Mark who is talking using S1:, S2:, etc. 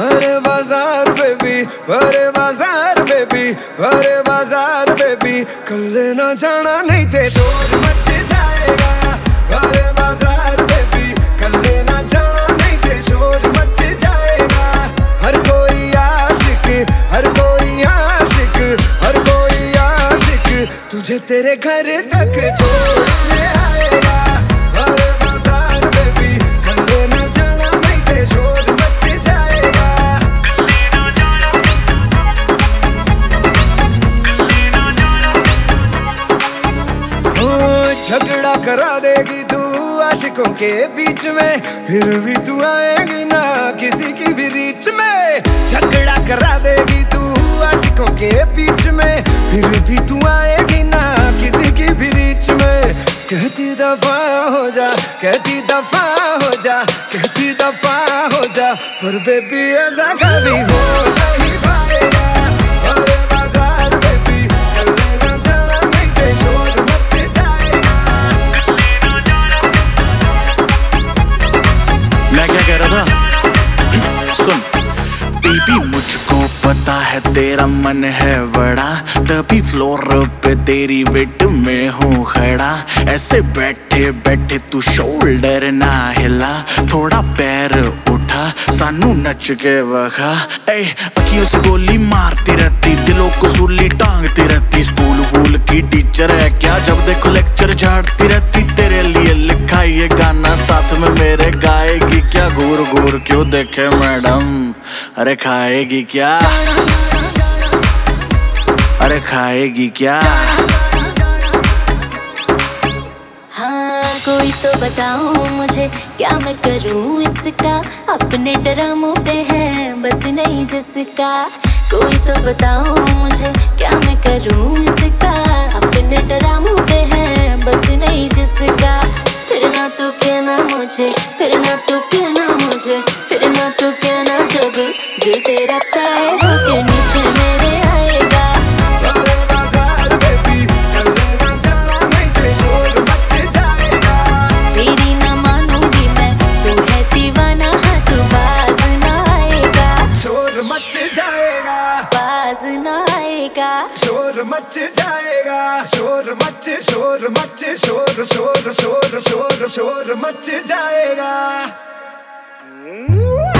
S1: भरे बाज़ार बेबी, भरे बाज़ार बेबी बाज़ार बेबी कल ना जाना, नहीं थे दो बच्चे जाएगा। भरे तुझे तेरे घर तक छोड़ने आएगा। बाज़ार बेबी कल ना जाना नहीं थे शोर जाएगा। ओ, झगड़ा करा देगी तू आशिकों के बीच में फिर भी तू आएगी ना किसी की भी रीच में। झगड़ा करा देगी तू आशिकों के बीच में फिर भी तू भी में कहती दफ़ा हो जा, कहती दफ़ा हो जा, कहती दफ़ा हो जा, पर बेबी ऐसा कभी हो नहीं बेबी
S2: मुझको पता है तेरा मन है बड़ा। तभी फ्लोर पे तेरी वेट में हूँ खड़ा। ऐसे बैठे बैठे तू शोल्डर ना हिला। थोड़ा पैर उठा, सानू नच के वखा ए अखियों से गोली मारती रहती, दिलों को सूली टांगती रहती। स्कूल वूल की टीचर है क्या? जब देखो लेक्चर झाड़ती रहती, तेरे लिए लिखा ये गाना। साथ में मेरे गाएगी क्या? घूर घूर क्यों देखे मैडम? अरे खाएगी क्या? अरे खाएगी क्या?
S3: हाँ कोई तो बताओ मुझे, क्या मैं करूँ इसका? अपने ड्रामों पे है, बस नहीं जिसका। कोई तो बताओ मुझे, क्या मैं करूँ इसका? अपने ड्रामों पे है, बस नहीं जिसका। फिर ना तो कहना मुझे, फिर ना तो कहना मुझे ना तू कहना जब दिल तेरा पैरों के नीचे मेरे
S1: ना ते
S3: ना तू है दीवाना हाँ तू बाज ना
S1: शोर मच जाएगा
S3: बाज ना आएगा
S1: शोर मच जाएगा शोर मच शोर मच शोर शोर शोर शोर शोर मच जाएगा Mwah!